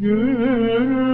Gül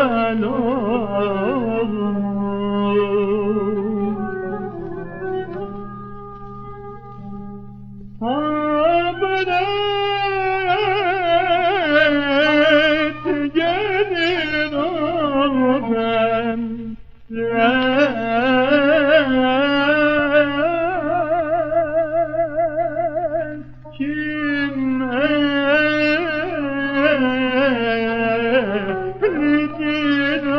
güzel olur Sabret be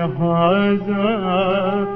hazanın